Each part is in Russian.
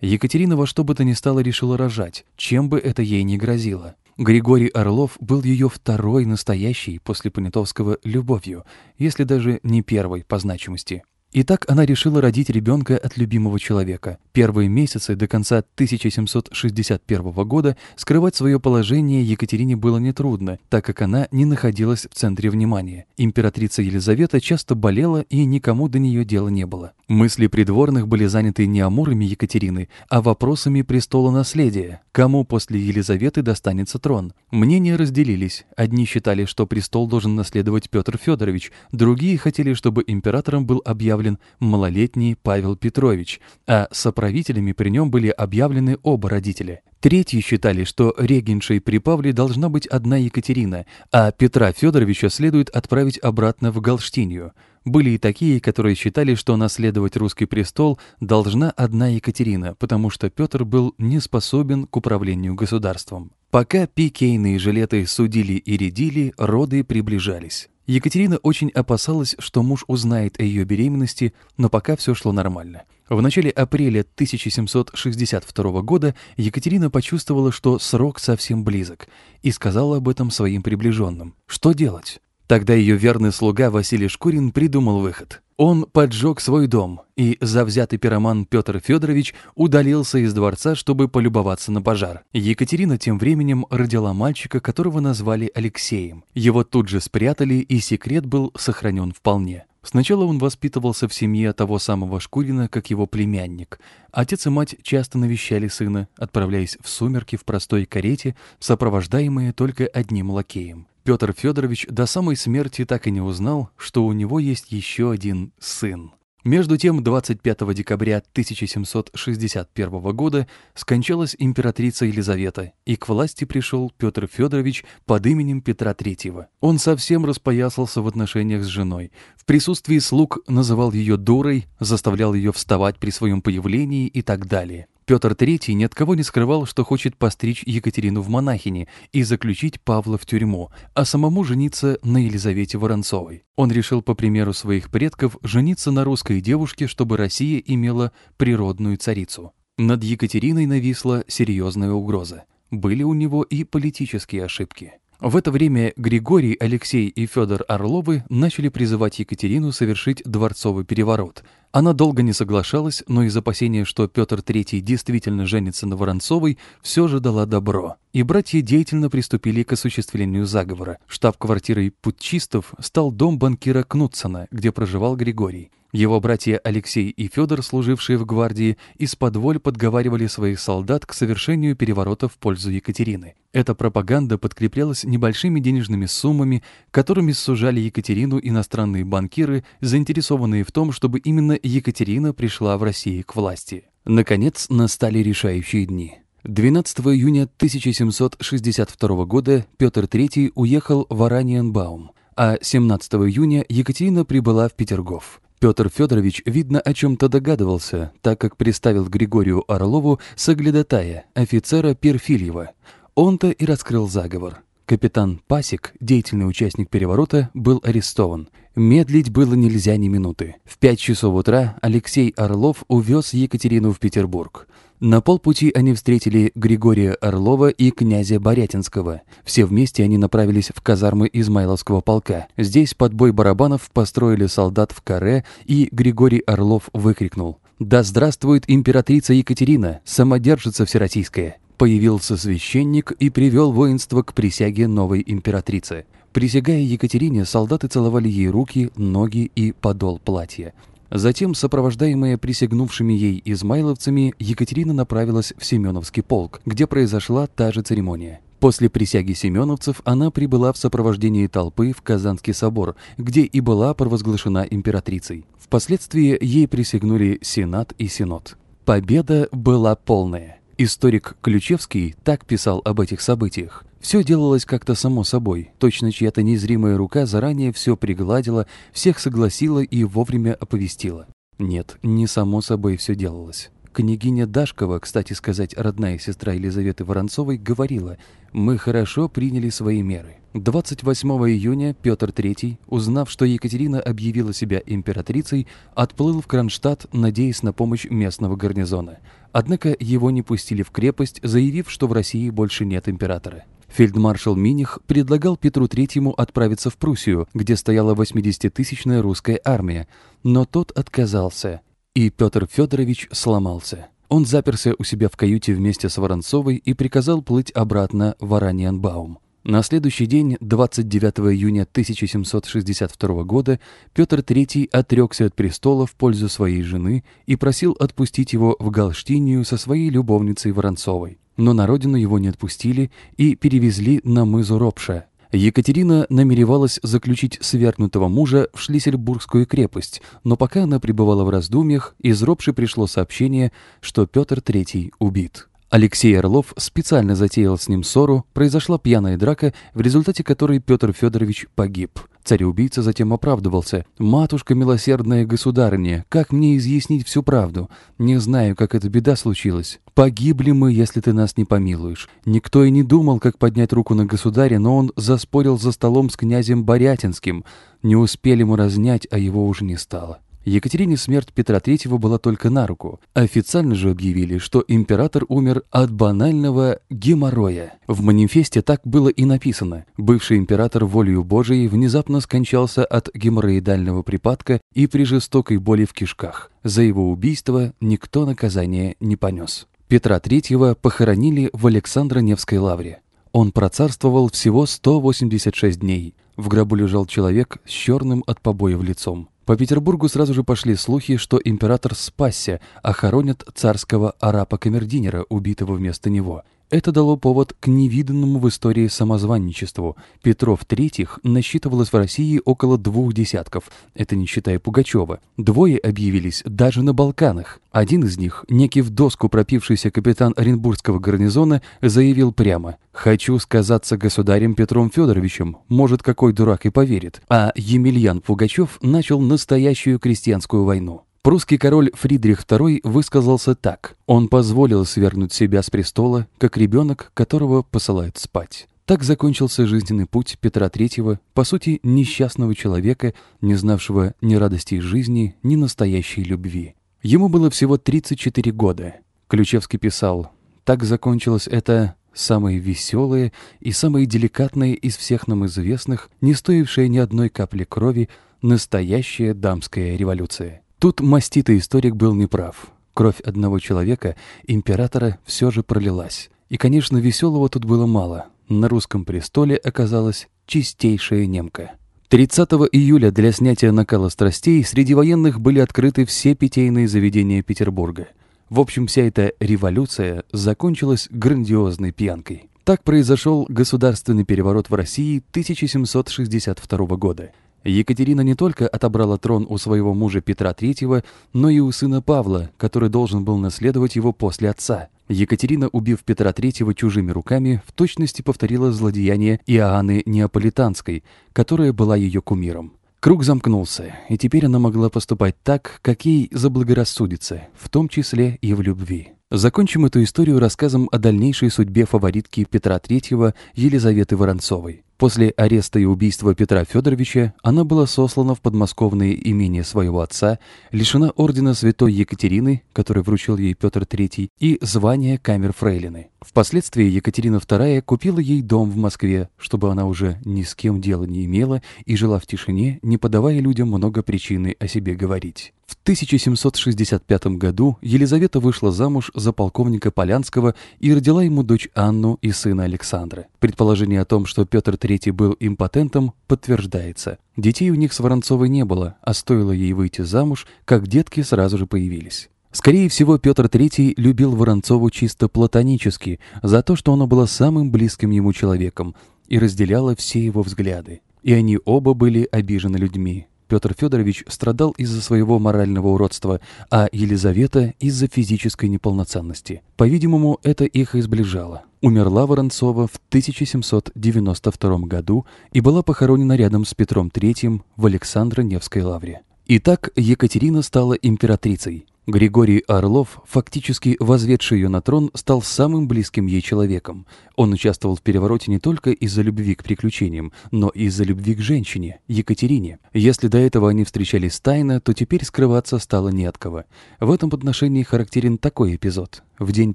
Екатерина во что бы то ни стало решила рожать, чем бы это ей ни грозило. Григорий Орлов был ее второй настоящей после Понятовского любовью, если даже не первой по значимости. И так она решила родить ребенка от любимого человека. Первые месяцы до конца 1761 года скрывать свое положение Екатерине было нетрудно, так как она не находилась в центре внимания. Императрица Елизавета часто болела, и никому до нее дела не было. Мысли придворных были заняты не амурами Екатерины, а вопросами престола наследия. Кому после Елизаветы достанется трон? Мнения разделились. Одни считали, что престол должен наследовать Петр Федорович, другие хотели, чтобы императором был объявлен объявлен малолетний Павел Петрович, а соправителями при нем были объявлены оба родителя. Третьи считали, что регеншей при Павле должна быть одна Екатерина, а Петра Федоровича следует отправить обратно в Галштинию. Были и такие, которые считали, что наследовать русский престол должна одна Екатерина, потому что Петр был не способен к управлению государством. Пока пикейные жилеты судили и рядили, роды приближались. Екатерина очень опасалась, что муж узнает о ее беременности, но пока все шло нормально. В начале апреля 1762 года Екатерина почувствовала, что срок совсем близок, и сказала об этом своим приближенным. Что делать? Тогда ее верный слуга Василий Шкурин придумал выход. Он поджег свой дом, и завзятый пироман Петр Федорович удалился из дворца, чтобы полюбоваться на пожар. Екатерина тем временем родила мальчика, которого назвали Алексеем. Его тут же спрятали, и секрет был сохранен вполне. Сначала он воспитывался в семье того самого Шкурина, как его племянник. Отец и мать часто навещали сына, отправляясь в сумерки в простой карете, сопровождаемые только одним лакеем. Петр Федорович до самой смерти так и не узнал, что у него есть еще один сын. Между тем, 25 декабря 1761 года скончалась императрица Елизавета, и к власти пришел Петр Федорович под именем Петра III. Он совсем распоясался в отношениях с женой. В присутствии слуг называл ее дурой, заставлял ее вставать при своем появлении и так далее. Петр III ни от кого не скрывал, что хочет постричь Екатерину в монахини и заключить Павла в тюрьму, а самому жениться на Елизавете Воронцовой. Он решил, по примеру своих предков, жениться на русской девушке, чтобы Россия имела природную царицу. Над Екатериной нависла серьезная угроза. Были у него и политические ошибки. В это время Григорий, Алексей и Федор Орловы начали призывать Екатерину совершить дворцовый переворот – она долго не соглашалась, но из опасения, что Петр III действительно женится на Воронцовой, все же дала добро. И братья деятельно приступили к осуществлению заговора. Штаб-квартирой путчистов стал дом банкира Кнутсона, где проживал Григорий. Его братья Алексей и Федор, служившие в гвардии, из-под воль подговаривали своих солдат к совершению переворота в пользу Екатерины. Эта пропаганда подкреплялась небольшими денежными суммами, которыми сужали Екатерину иностранные банкиры, заинтересованные в том, чтобы именно Екатерина пришла в России к власти. Наконец, настали решающие дни. 12 июня 1762 года Петр III уехал в Ораниенбаум, а 17 июня Екатерина прибыла в Петергоф. Петр Федорович, видно, о чем-то догадывался, так как представил Григорию Орлову соглядатая, офицера Перфильева. Он-то и раскрыл заговор. Капитан Пасик, деятельный участник переворота, был арестован. Медлить было нельзя ни минуты. В пять часов утра Алексей Орлов увез Екатерину в Петербург. На полпути они встретили Григория Орлова и князя Борятинского. Все вместе они направились в казармы Измайловского полка. Здесь под бой барабанов построили солдат в каре, и Григорий Орлов выкрикнул «Да здравствует императрица Екатерина, самодержица всероссийская!» Появился священник и привел воинство к присяге новой императрицы. Присягая Екатерине, солдаты целовали ей руки, ноги и подол платья. Затем, сопровождаемая присягнувшими ей измайловцами, Екатерина направилась в Семеновский полк, где произошла та же церемония. После присяги семеновцев она прибыла в сопровождении толпы в Казанский собор, где и была провозглашена императрицей. Впоследствии ей присягнули Сенат и Синод. Победа была полная. Историк Ключевский так писал об этих событиях. Все делалось как-то само собой. Точно чья-то незримая рука заранее все пригладила, всех согласила и вовремя оповестила. Нет, не само собой все делалось. Княгиня Дашкова, кстати сказать, родная сестра Елизаветы Воронцовой, говорила, «Мы хорошо приняли свои меры. 28 июня Петр III, узнав, что Екатерина объявила себя императрицей, отплыл в Кронштадт, надеясь на помощь местного гарнизона. Однако его не пустили в крепость, заявив, что в России больше нет императора. Фельдмаршал Миних предлагал Петру III отправиться в Пруссию, где стояла 80-тысячная русская армия, но тот отказался, и Петр Федорович сломался. Он заперся у себя в каюте вместе с Воронцовой и приказал плыть обратно в Ораниенбаум. На следующий день, 29 июня 1762 года, Петр III отрекся от престола в пользу своей жены и просил отпустить его в Галштинию со своей любовницей Воронцовой. Но на родину его не отпустили и перевезли на мызу Ропша. Екатерина намеревалась заключить свергнутого мужа в Шлиссельбургскую крепость, но пока она пребывала в раздумьях, из Ропши пришло сообщение, что Петр III убит. Алексей Орлов специально затеял с ним ссору, произошла пьяная драка, в результате которой Петр Федорович погиб. Царь-убийца затем оправдывался. «Матушка милосердная государыня, как мне изъяснить всю правду? Не знаю, как эта беда случилась. Погибли мы, если ты нас не помилуешь. Никто и не думал, как поднять руку на государя, но он заспорил за столом с князем Борятинским. Не успели мы разнять, а его уже не стало». Екатерине смерть Петра III была только на руку. Официально же объявили, что император умер от банального геморроя. В манифесте так было и написано. Бывший император волею Божией внезапно скончался от геморроидального припадка и при жестокой боли в кишках. За его убийство никто наказания не понес. Петра III похоронили в Александро-Невской лавре. Он процарствовал всего 186 дней. В гробу лежал человек с черным от побоев лицом. По Петербургу сразу же пошли слухи, что император спасся, а хоронят царского арапа-камердинера, убитого вместо него. Это дало повод к невиданному в истории самозванничеству. Петров III насчитывалось в России около двух десятков, это не считая Пугачева. Двое объявились даже на Балканах. Один из них, некий в доску пропившийся капитан Оренбургского гарнизона, заявил прямо «Хочу сказаться государем Петром Федоровичем, может, какой дурак и поверит». А Емельян Пугачев начал настоящую крестьянскую войну. Прусский король Фридрих II высказался так. Он позволил свергнуть себя с престола, как ребенок, которого посылают спать. Так закончился жизненный путь Петра III, по сути, несчастного человека, не знавшего ни радости жизни, ни настоящей любви. Ему было всего 34 года. Ключевский писал, «Так закончилось это самое веселое и самое деликатное из всех нам известных, не стоившее ни одной капли крови, настоящая дамская революция». Тут маститый историк был неправ. Кровь одного человека, императора, все же пролилась. И, конечно, веселого тут было мало. На русском престоле оказалась чистейшая немка. 30 июля для снятия накала страстей среди военных были открыты все питейные заведения Петербурга. В общем, вся эта революция закончилась грандиозной пьянкой. Так произошел государственный переворот в России 1762 года. Екатерина не только отобрала трон у своего мужа Петра III, но и у сына Павла, который должен был наследовать его после отца. Екатерина, убив Петра III чужими руками, в точности повторила злодеяние Иоанны Неаполитанской, которая была ее кумиром. Круг замкнулся, и теперь она могла поступать так, как ей заблагорассудится, в том числе и в любви. Закончим эту историю рассказом о дальнейшей судьбе фаворитки Петра III Елизаветы Воронцовой. После ареста и убийства Петра Федоровича она была сослана в подмосковное имение своего отца, лишена ордена святой Екатерины, который вручил ей Петр III, и звания камер-фрейлины. Впоследствии Екатерина II купила ей дом в Москве, чтобы она уже ни с кем дела не имела и жила в тишине, не подавая людям много причины о себе говорить. В 1765 году Елизавета вышла замуж за полковника Полянского и родила ему дочь Анну и сына Александра. Предположение о том, что Петр III был импотентом, подтверждается. Детей у них с Воронцовой не было, а стоило ей выйти замуж, как детки сразу же появились. Скорее всего, Петр III любил Воронцову чисто платонически, за то, что она была самым близким ему человеком и разделяла все его взгляды. И они оба были обижены людьми, Петр Федорович страдал из-за своего морального уродства, а Елизавета – из-за физической неполноценности. По-видимому, это их и сближало. Умерла Воронцова в 1792 году и была похоронена рядом с Петром III в Александро-Невской лавре. Итак, Екатерина стала императрицей. Григорий Орлов, фактически возведший ее на трон, стал самым близким ей человеком. Он участвовал в перевороте не только из-за любви к приключениям, но и из-за любви к женщине, Екатерине. Если до этого они встречались тайно, то теперь скрываться стало не от кого. В этом отношении характерен такой эпизод. В день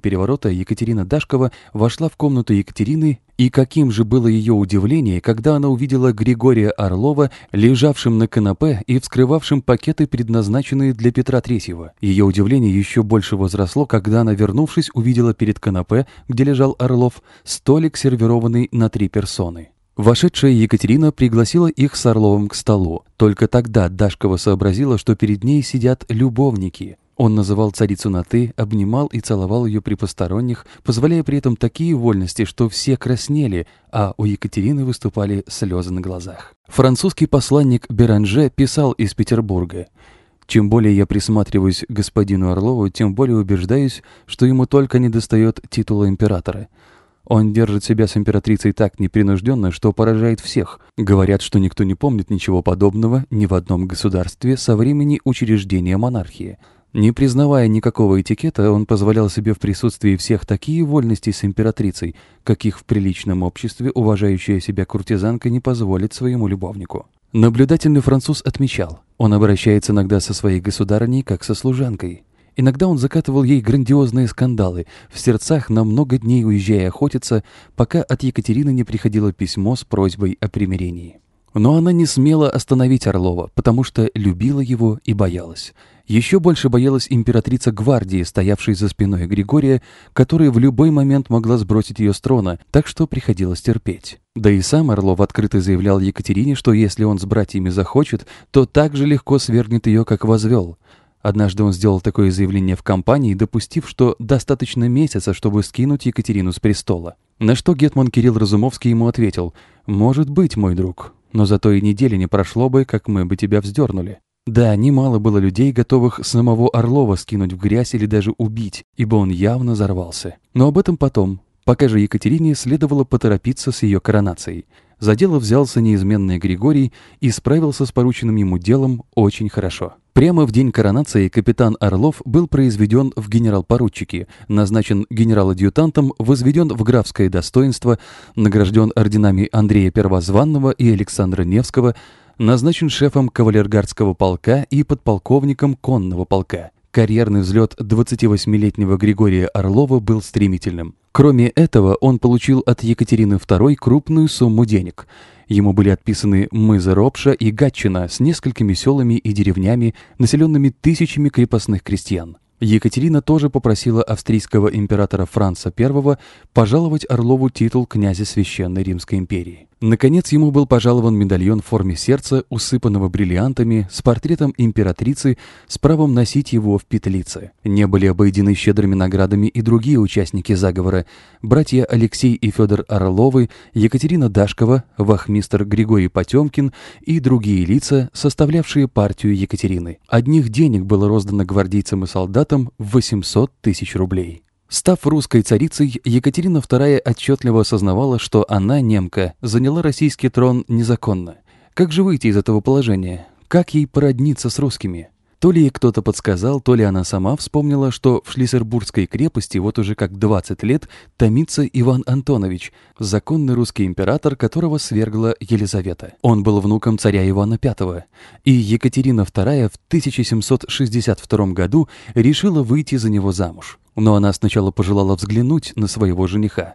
переворота Екатерина Дашкова вошла в комнату Екатерины, и каким же было ее удивление, когда она увидела Григория Орлова, лежавшим на канапе и вскрывавшим пакеты, предназначенные для Петра Третьего. Ее удивление еще больше возросло, когда она, вернувшись, увидела перед канапе, где лежал Орлов, столик, сервированный на три персоны. Вошедшая Екатерина пригласила их с Орловым к столу. Только тогда Дашкова сообразила, что перед ней сидят любовники. Он называл царицу на «ты», обнимал и целовал ее при посторонних, позволяя при этом такие вольности, что все краснели, а у Екатерины выступали слезы на глазах. Французский посланник Беранже писал из Петербурга чем более я присматриваюсь к господину Орлову, тем более убеждаюсь, что ему только не достает титула императора. Он держит себя с императрицей так непринужденно, что поражает всех. Говорят, что никто не помнит ничего подобного ни в одном государстве со времени учреждения монархии. Не признавая никакого этикета, он позволял себе в присутствии всех такие вольности с императрицей, каких в приличном обществе уважающая себя куртизанка не позволит своему любовнику. Наблюдательный француз отмечал, он обращается иногда со своей государыней, как со служанкой. Иногда он закатывал ей грандиозные скандалы, в сердцах на много дней уезжая охотиться, пока от Екатерины не приходило письмо с просьбой о примирении. Но она не смела остановить Орлова, потому что любила его и боялась. Еще больше боялась императрица гвардии, стоявшей за спиной Григория, которая в любой момент могла сбросить ее с трона, так что приходилось терпеть. Да и сам Орлов открыто заявлял Екатерине, что если он с братьями захочет, то так же легко свергнет ее, как возвел. Однажды он сделал такое заявление в компании, допустив, что достаточно месяца, чтобы скинуть Екатерину с престола. На что Гетман Кирилл Разумовский ему ответил «Может быть, мой друг, но зато и недели не прошло бы, как мы бы тебя вздернули». Да, немало было людей, готовых самого Орлова скинуть в грязь или даже убить, ибо он явно взорвался. Но об этом потом. Пока же Екатерине следовало поторопиться с ее коронацией. За дело взялся неизменный Григорий и справился с порученным ему делом очень хорошо. Прямо в день коронации капитан Орлов был произведен в генерал-поручики, назначен генерал-адъютантом, возведен в графское достоинство, награжден орденами Андрея Первозванного и Александра Невского, назначен шефом кавалергардского полка и подполковником конного полка. Карьерный взлет 28-летнего Григория Орлова был стремительным. Кроме этого, он получил от Екатерины II крупную сумму денег. Ему были отписаны мызы Ропша и Гатчина с несколькими селами и деревнями, населенными тысячами крепостных крестьян. Екатерина тоже попросила австрийского императора Франца I пожаловать Орлову титул князя Священной Римской империи. Наконец ему был пожалован медальон в форме сердца, усыпанного бриллиантами, с портретом императрицы, с правом носить его в петлице. Не были обойдены щедрыми наградами и другие участники заговора. Братья Алексей и Федор Орловы, Екатерина Дашкова, вахмистр Григорий Потемкин и другие лица, составлявшие партию Екатерины. Одних денег было роздано гвардейцам и солдатам в 800 тысяч рублей. Став русской царицей, Екатерина II отчетливо осознавала, что она, немка, заняла российский трон незаконно. Как же выйти из этого положения? Как ей породниться с русскими? То ли ей кто-то подсказал, то ли она сама вспомнила, что в Шлиссербургской крепости вот уже как 20 лет томится Иван Антонович, законный русский император, которого свергла Елизавета. Он был внуком царя Ивана V, и Екатерина II в 1762 году решила выйти за него замуж. Но она сначала пожелала взглянуть на своего жениха.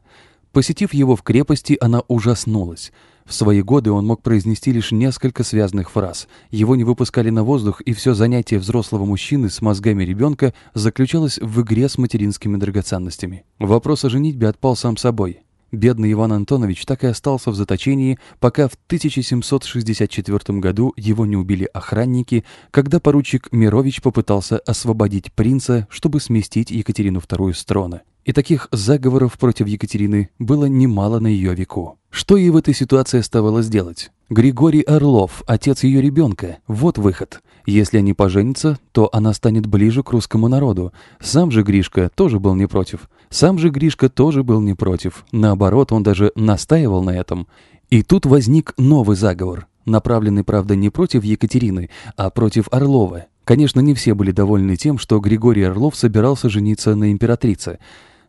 Посетив его в крепости, она ужаснулась. В свои годы он мог произнести лишь несколько связанных фраз. Его не выпускали на воздух, и все занятие взрослого мужчины с мозгами ребенка заключалось в игре с материнскими драгоценностями. Вопрос о женитьбе отпал сам собой. Бедный Иван Антонович так и остался в заточении, пока в 1764 году его не убили охранники, когда поручик Мирович попытался освободить принца, чтобы сместить Екатерину II с трона. И таких заговоров против Екатерины было немало на ее веку. Что ей в этой ситуации оставалось делать? Григорий Орлов, отец ее ребенка, вот выход. Если они поженятся, то она станет ближе к русскому народу. Сам же Гришка тоже был не против. Сам же Гришка тоже был не против. Наоборот, он даже настаивал на этом. И тут возник новый заговор, направленный, правда, не против Екатерины, а против Орлова. Конечно, не все были довольны тем, что Григорий Орлов собирался жениться на императрице.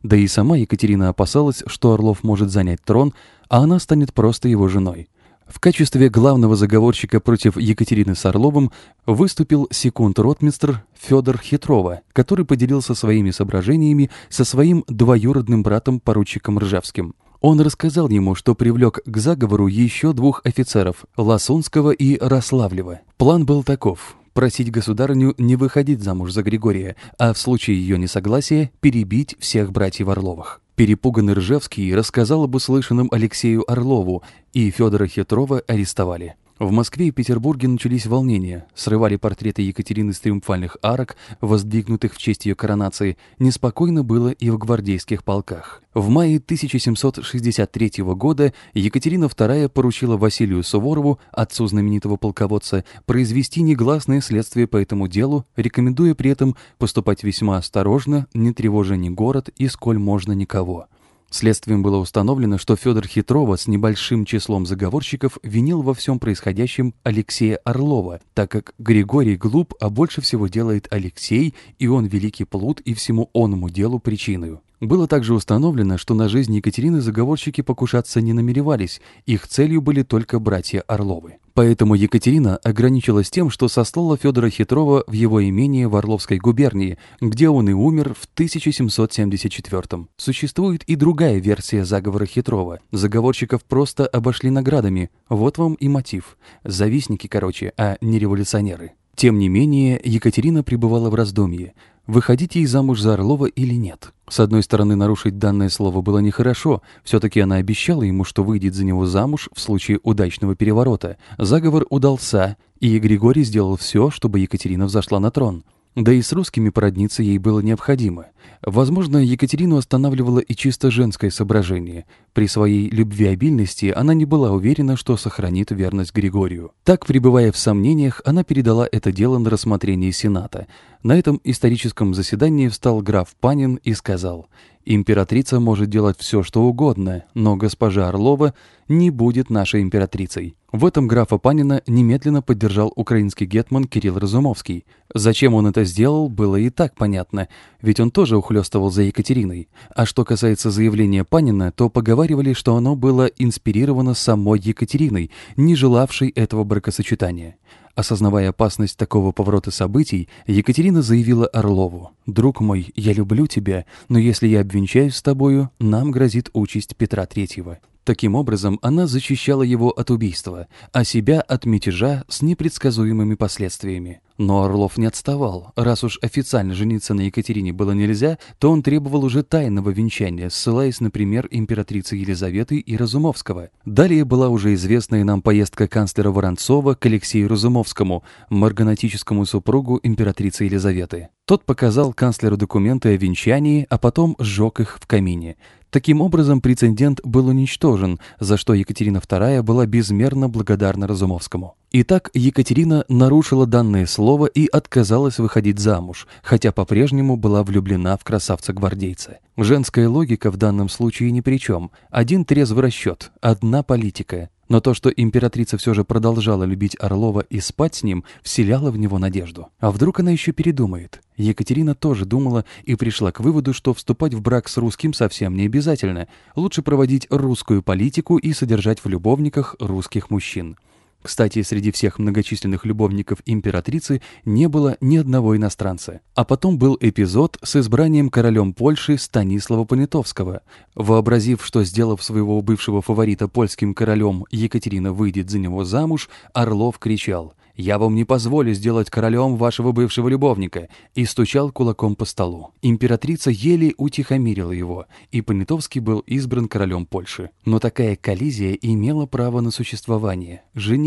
Да и сама Екатерина опасалась, что Орлов может занять трон, а она станет просто его женой. В качестве главного заговорщика против Екатерины с Орловым выступил секунд-ротмистр Федор Хитрова, который поделился своими соображениями со своим двоюродным братом поручиком Ржевским. Он рассказал ему, что привлек к заговору еще двух офицеров – Лосунского и Рославлева. План был таков – просить государыню не выходить замуж за Григория, а в случае ее несогласия перебить всех братьев Орловых. Перепуганный Ржевский рассказал об услышанном Алексею Орлову, и Федора Хитрова арестовали. В Москве и Петербурге начались волнения, срывали портреты Екатерины с триумфальных арок, воздвигнутых в честь ее коронации, неспокойно было и в гвардейских полках. В мае 1763 года Екатерина II поручила Василию Суворову, отцу знаменитого полководца, произвести негласное следствие по этому делу, рекомендуя при этом поступать весьма осторожно, не тревожа ни город и сколь можно никого. Следствием было установлено, что Федор Хитрова с небольшим числом заговорщиков винил во всем происходящем Алексея Орлова, так как Григорий глуп, а больше всего делает Алексей, и он великий плут и всему оному делу причиною. Было также установлено, что на жизнь Екатерины заговорщики покушаться не намеревались, их целью были только братья Орловы. Поэтому Екатерина ограничилась тем, что сослала Федора Хитрова в его имение в Орловской губернии, где он и умер в 1774 -м. Существует и другая версия заговора Хитрова. Заговорщиков просто обошли наградами. Вот вам и мотив. Завистники, короче, а не революционеры. Тем не менее, Екатерина пребывала в раздумье выходить ей замуж за Орлова или нет. С одной стороны, нарушить данное слово было нехорошо, все-таки она обещала ему, что выйдет за него замуж в случае удачного переворота. Заговор удался, и Григорий сделал все, чтобы Екатерина взошла на трон. Да и с русскими породниться ей было необходимо. Возможно, Екатерину останавливало и чисто женское соображение. При своей любвеобильности она не была уверена, что сохранит верность Григорию. Так, пребывая в сомнениях, она передала это дело на рассмотрение Сената. На этом историческом заседании встал граф Панин и сказал Императрица может делать все, что угодно, но госпожа Орлова не будет нашей императрицей. В этом графа Панина немедленно поддержал украинский гетман Кирилл Разумовский. Зачем он это сделал, было и так понятно, ведь он тоже ухлёстывал за Екатериной. А что касается заявления Панина, то поговаривали, что оно было инспирировано самой Екатериной, не желавшей этого бракосочетания. Осознавая опасность такого поворота событий, Екатерина заявила Орлову, «Друг мой, я люблю тебя, но если я обвенчаюсь с тобою, нам грозит участь Петра Третьего». Таким образом, она защищала его от убийства, а себя от мятежа с непредсказуемыми последствиями. Но Орлов не отставал. Раз уж официально жениться на Екатерине было нельзя, то он требовал уже тайного венчания, ссылаясь, например, императрицы Елизаветы и Разумовского. Далее была уже известная нам поездка канцлера Воронцова к Алексею Разумовскому, марганатическому супругу императрицы Елизаветы. Тот показал канцлеру документы о венчании, а потом сжег их в камине. Таким образом, прецедент был уничтожен, за что Екатерина II была безмерно благодарна Разумовскому. Итак, Екатерина нарушила данное слово и отказалась выходить замуж, хотя по-прежнему была влюблена в красавца-гвардейца. Женская логика в данном случае ни при чем. Один трезвый расчет, одна политика. Но то, что императрица все же продолжала любить Орлова и спать с ним, вселяло в него надежду. А вдруг она еще передумает? Екатерина тоже думала и пришла к выводу, что вступать в брак с русским совсем не обязательно. Лучше проводить русскую политику и содержать в любовниках русских мужчин. Кстати, среди всех многочисленных любовников императрицы не было ни одного иностранца. А потом был эпизод с избранием королем Польши Станислава Понятовского. Вообразив, что, сделав своего бывшего фаворита польским королем, Екатерина выйдет за него замуж, Орлов кричал «Я вам не позволю сделать королем вашего бывшего любовника», и стучал кулаком по столу. Императрица еле утихомирила его, и Понятовский был избран королем Польши. Но такая коллизия имела право на существование.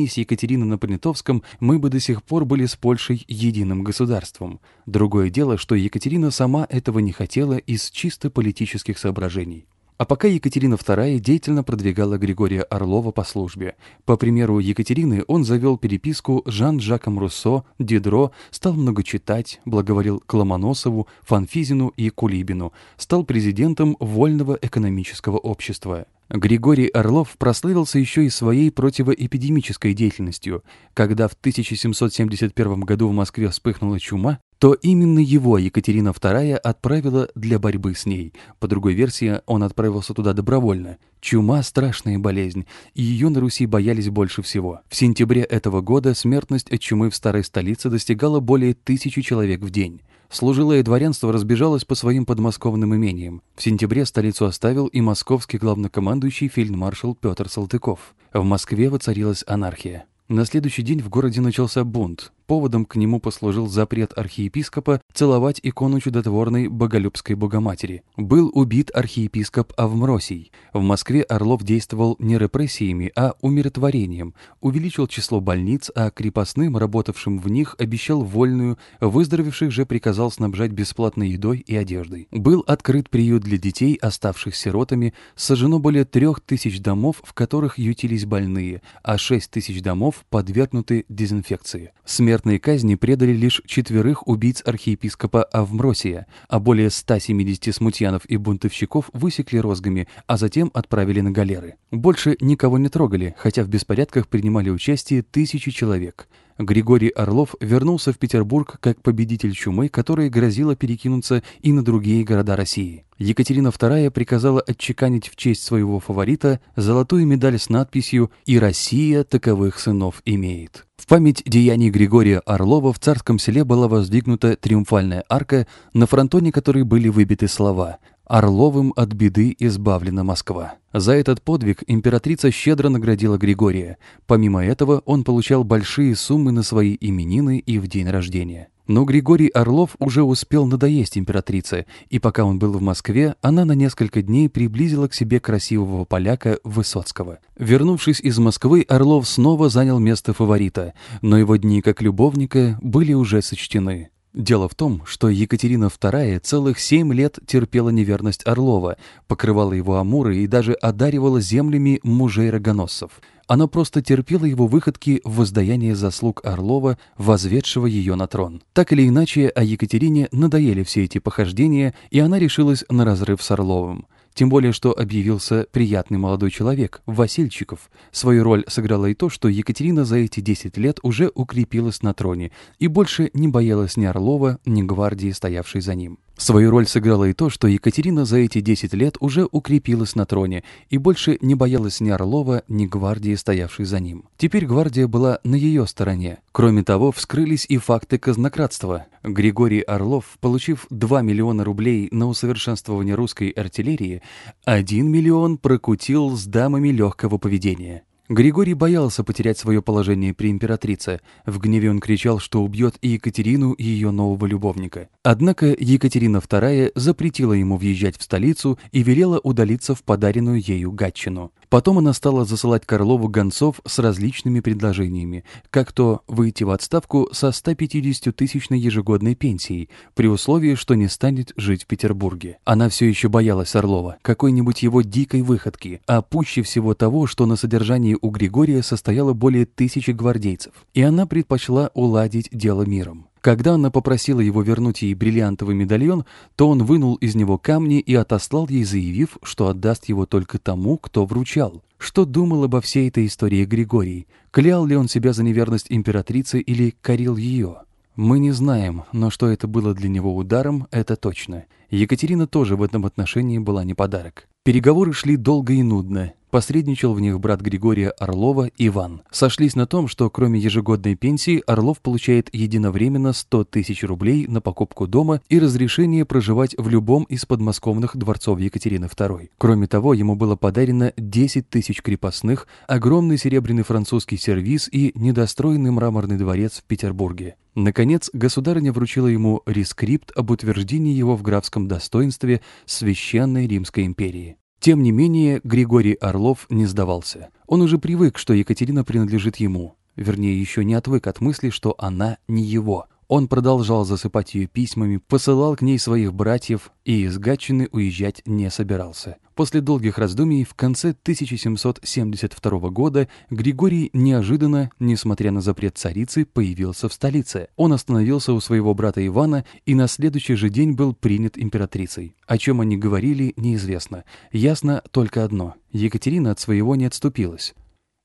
Женись Екатерина на Понятовском, мы бы до сих пор были с Польшей единым государством. Другое дело, что Екатерина сама этого не хотела из чисто политических соображений. А пока Екатерина II деятельно продвигала Григория Орлова по службе. По примеру Екатерины он завел переписку с Жан-Жаком Руссо, Дидро, стал много читать, благоволил к Ломоносову, Фанфизину и Кулибину, стал президентом Вольного экономического общества. Григорий Орлов прославился еще и своей противоэпидемической деятельностью. Когда в 1771 году в Москве вспыхнула чума, то именно его Екатерина II отправила для борьбы с ней. По другой версии, он отправился туда добровольно. Чума – страшная болезнь, и ее на Руси боялись больше всего. В сентябре этого года смертность от чумы в старой столице достигала более тысячи человек в день. Служилое дворянство разбежалось по своим подмосковным имениям. В сентябре столицу оставил и московский главнокомандующий фельдмаршал Петр Салтыков. В Москве воцарилась анархия. На следующий день в городе начался бунт. Поводом к нему послужил запрет архиепископа целовать икону чудотворной Боголюбской Богоматери. Был убит архиепископ Авмросий. В Москве Орлов действовал не репрессиями, а умиротворением. Увеличил число больниц, а крепостным, работавшим в них, обещал вольную, выздоровевших же приказал снабжать бесплатной едой и одеждой. Был открыт приют для детей, оставших сиротами, сожжено более трех тысяч домов, в которых ютились больные, а шесть тысяч домов подвергнуты дезинфекции. Смерть смертной казни предали лишь четверых убийц архиепископа Авмросия, а более 170 смутьянов и бунтовщиков высекли розгами, а затем отправили на галеры. Больше никого не трогали, хотя в беспорядках принимали участие тысячи человек. Григорий Орлов вернулся в Петербург как победитель чумы, которая грозила перекинуться и на другие города России. Екатерина II приказала отчеканить в честь своего фаворита золотую медаль с надписью «И Россия таковых сынов имеет». В память деяний Григория Орлова в Царском селе была воздвигнута триумфальная арка, на фронтоне которой были выбиты слова «Орловым от беды избавлена Москва». За этот подвиг императрица щедро наградила Григория. Помимо этого, он получал большие суммы на свои именины и в день рождения. Но Григорий Орлов уже успел надоесть императрице, и пока он был в Москве, она на несколько дней приблизила к себе красивого поляка Высоцкого. Вернувшись из Москвы, Орлов снова занял место фаворита, но его дни как любовника были уже сочтены. Дело в том, что Екатерина II целых семь лет терпела неверность Орлова, покрывала его амуры и даже одаривала землями мужей-рогоносцев – она просто терпела его выходки в воздаяние заслуг Орлова, возведшего ее на трон. Так или иначе, а Екатерине надоели все эти похождения, и она решилась на разрыв с Орловым. Тем более, что объявился приятный молодой человек, Васильчиков. Свою роль сыграло и то, что Екатерина за эти 10 лет уже укрепилась на троне и больше не боялась ни Орлова, ни гвардии, стоявшей за ним. Свою роль сыграло и то, что Екатерина за эти 10 лет уже укрепилась на троне и больше не боялась ни Орлова, ни гвардии, стоявшей за ним. Теперь гвардия была на ее стороне. Кроме того, вскрылись и факты казнократства. Григорий Орлов, получив 2 миллиона рублей на усовершенствование русской артиллерии, 1 миллион прокутил с дамами легкого поведения. Григорий боялся потерять свое положение при императрице. В гневе он кричал, что убьет и Екатерину, и ее нового любовника. Однако Екатерина II запретила ему въезжать в столицу и велела удалиться в подаренную ею Гатчину. Потом она стала засылать Карлову гонцов с различными предложениями, как то выйти в отставку со 150-тысячной ежегодной пенсией, при условии, что не станет жить в Петербурге. Она все еще боялась Орлова, какой-нибудь его дикой выходки, а пуще всего того, что на содержании у Григория состояло более тысячи гвардейцев, и она предпочла уладить дело миром. Когда она попросила его вернуть ей бриллиантовый медальон, то он вынул из него камни и отослал ей, заявив, что отдаст его только тому, кто вручал. Что думал обо всей этой истории Григорий? Клял ли он себя за неверность императрицы или корил ее? Мы не знаем, но что это было для него ударом, это точно. Екатерина тоже в этом отношении была не подарок. Переговоры шли долго и нудно. Посредничал в них брат Григория Орлова Иван. Сошлись на том, что кроме ежегодной пенсии Орлов получает единовременно 100 тысяч рублей на покупку дома и разрешение проживать в любом из подмосковных дворцов Екатерины II. Кроме того, ему было подарено 10 тысяч крепостных, огромный серебряный французский сервиз и недостроенный мраморный дворец в Петербурге. Наконец, государыня вручила ему рескрипт об утверждении его в графском достоинстве Священной Римской империи. Тем не менее, Григорий Орлов не сдавался. Он уже привык, что Екатерина принадлежит ему. Вернее, еще не отвык от мысли, что она не его. Он продолжал засыпать ее письмами, посылал к ней своих братьев и из Гатчины уезжать не собирался. После долгих раздумий в конце 1772 года Григорий неожиданно, несмотря на запрет царицы, появился в столице. Он остановился у своего брата Ивана и на следующий же день был принят императрицей. О чем они говорили, неизвестно. Ясно только одно – Екатерина от своего не отступилась.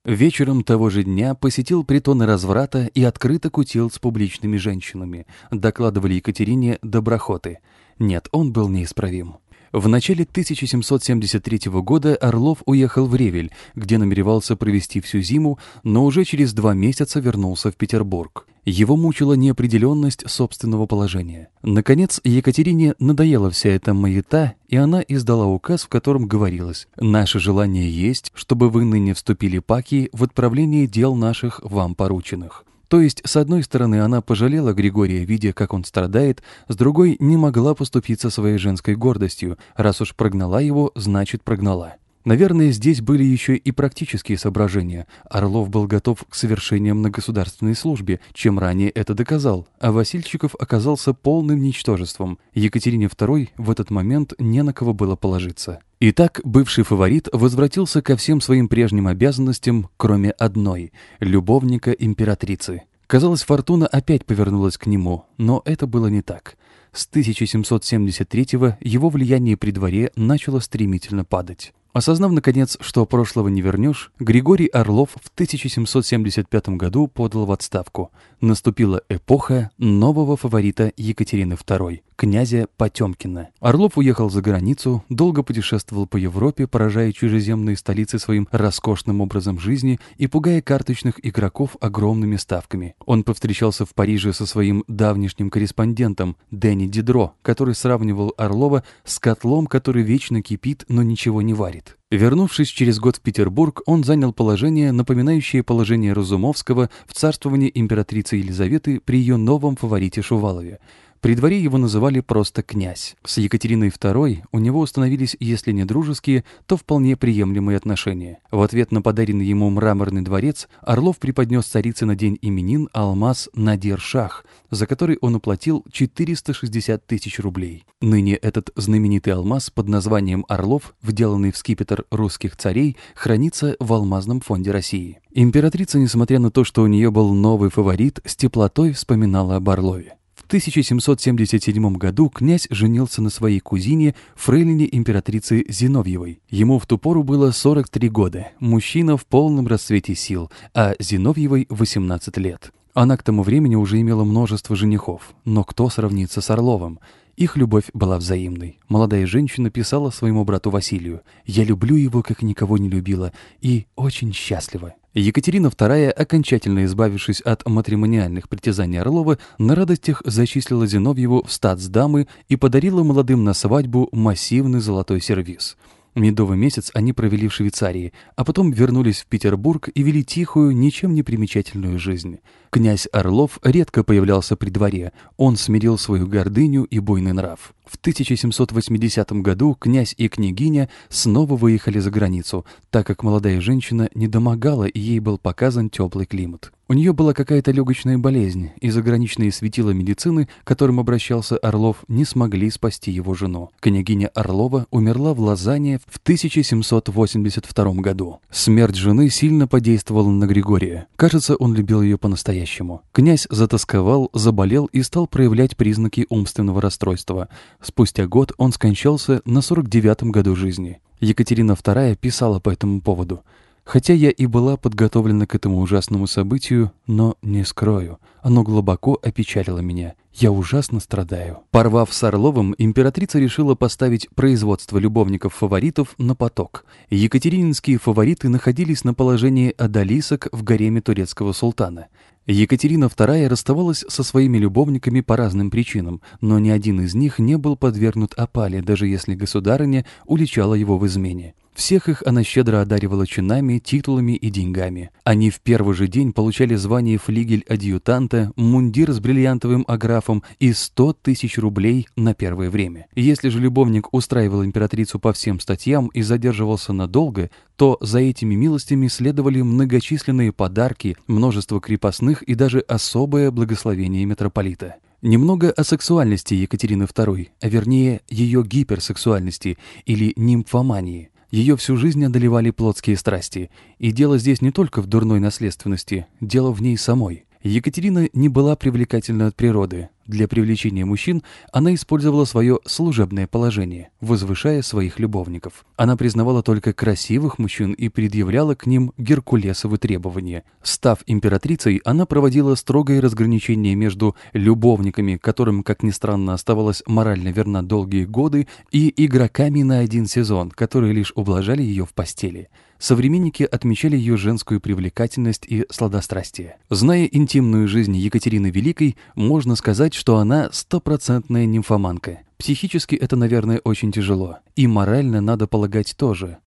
Вечером того же дня посетил притоны разврата и открыто кутил с публичными женщинами, докладывали Екатерине доброхоты. Нет, он был неисправим. В начале 1773 года Орлов уехал в Ревель, где намеревался провести всю зиму, но уже через два месяца вернулся в Петербург. Его мучила неопределенность собственного положения. Наконец, Екатерине надоела вся эта маята, и она издала указ, в котором говорилось «Наше желание есть, чтобы вы ныне вступили паки в отправление дел наших вам порученных». То есть, с одной стороны, она пожалела Григория, видя, как он страдает, с другой не могла поступиться своей женской гордостью. Раз уж прогнала его, значит прогнала. Наверное, здесь были еще и практические соображения. Орлов был готов к совершениям на государственной службе, чем ранее это доказал, а Васильчиков оказался полным ничтожеством. Екатерине II в этот момент не на кого было положиться. Итак, бывший фаворит возвратился ко всем своим прежним обязанностям, кроме одной — любовника императрицы. Казалось, фортуна опять повернулась к нему, но это было не так. С 1773-го его влияние при дворе начало стремительно падать. Осознав, наконец, что прошлого не вернешь, Григорий Орлов в 1775 году подал в отставку. Наступила эпоха нового фаворита Екатерины II, князя Потемкина. Орлов уехал за границу, долго путешествовал по Европе, поражая чужеземные столицы своим роскошным образом жизни и пугая карточных игроков огромными ставками. Он повстречался в Париже со своим давнишним корреспондентом Дэнни Дидро, который сравнивал Орлова с котлом, который вечно кипит, но ничего не варит. Вернувшись через год в Петербург, он занял положение, напоминающее положение Разумовского в царствовании императрицы Елизаветы при ее новом фаворите Шувалове. При дворе его называли просто «князь». С Екатериной II у него установились, если не дружеские, то вполне приемлемые отношения. В ответ на подаренный ему мраморный дворец Орлов преподнес царице на день именин алмаз Надир-Шах, за который он уплатил 460 тысяч рублей. Ныне этот знаменитый алмаз под названием «Орлов», вделанный в скипетр русских царей, хранится в Алмазном фонде России. Императрица, несмотря на то, что у нее был новый фаворит, с теплотой вспоминала об Орлове. 1777 году князь женился на своей кузине, фрейлине императрицы Зиновьевой. Ему в ту пору было 43 года, мужчина в полном расцвете сил, а Зиновьевой 18 лет. Она к тому времени уже имела множество женихов, но кто сравнится с Орловым? Их любовь была взаимной. Молодая женщина писала своему брату Василию «Я люблю его, как никого не любила, и очень счастлива». Екатерина II, окончательно избавившись от матримониальных притязаний Орлова, на радостях зачислила Зиновьеву в статсдамы и подарила молодым на свадьбу массивный золотой сервиз. Медовый месяц они провели в Швейцарии, а потом вернулись в Петербург и вели тихую, ничем не примечательную жизнь. Князь Орлов редко появлялся при дворе, он смирил свою гордыню и буйный нрав. В 1780 году князь и княгиня снова выехали за границу, так как молодая женщина не домогала и ей был показан теплый климат. У нее была какая-то легочная болезнь, и заграничные светила медицины, к которым обращался Орлов, не смогли спасти его жену. Княгиня Орлова умерла в Лозанне в 1782 году. Смерть жены сильно подействовала на Григория. Кажется, он любил ее по-настоящему. Князь затасковал, заболел и стал проявлять признаки умственного расстройства. Спустя год он скончался на 49-м году жизни. Екатерина II писала по этому поводу – Хотя я и была подготовлена к этому ужасному событию, но не скрою, оно глубоко опечалило меня. Я ужасно страдаю. Порвав с Орловым, императрица решила поставить производство любовников-фаворитов на поток. Екатерининские фавориты находились на положении одолисок в гареме турецкого султана. Екатерина II расставалась со своими любовниками по разным причинам, но ни один из них не был подвергнут опале, даже если государыня уличала его в измене. Всех их она щедро одаривала чинами, титулами и деньгами. Они в первый же день получали звание флигель-адъютанта, мундир с бриллиантовым аграфом и 100 тысяч рублей на первое время. Если же любовник устраивал императрицу по всем статьям и задерживался надолго, то за этими милостями следовали многочисленные подарки, множество крепостных и даже особое благословение митрополита. Немного о сексуальности Екатерины II, а вернее ее гиперсексуальности или нимфомании. Ее всю жизнь одолевали плотские страсти. И дело здесь не только в дурной наследственности, дело в ней самой. Екатерина не была привлекательна от природы. Для привлечения мужчин она использовала свое служебное положение, возвышая своих любовников. Она признавала только красивых мужчин и предъявляла к ним геркулесовы требования. Став императрицей, она проводила строгое разграничение между любовниками, которым, как ни странно, оставалась морально верна долгие годы, и игроками на один сезон, которые лишь ублажали ее в постели современники отмечали ее женскую привлекательность и сладострастие. Зная интимную жизнь Екатерины Великой, можно сказать, что она стопроцентная нимфоманка. Психически это, наверное, очень тяжело. И морально, надо полагать, тоже.